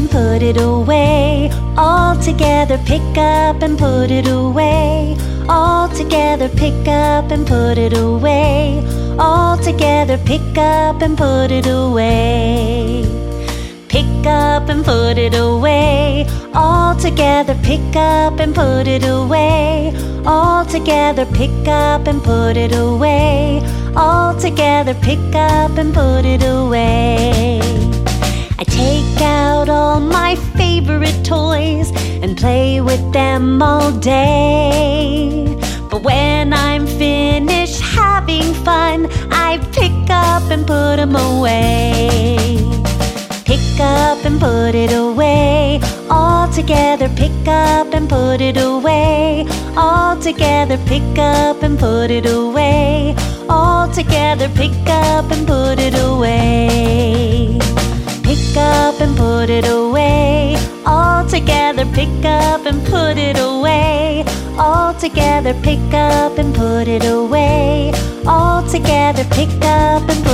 and put it away. All together, pick up and put it away. All together, pick up and put it away. All together, pick up and put it away. Pick up and put it away. All together, pick up and put it away. All together, pick up and put it away. All together, pick up and put it away. Play with them all day. But when I'm finished having fun, I pick up and put them away. Pick up and put it away. All together, pick up and put it away. All together, pick up and put it away. All together, pick up and put it away. Pick up and put it away. All together, pick up and put it away. All together, pick up and.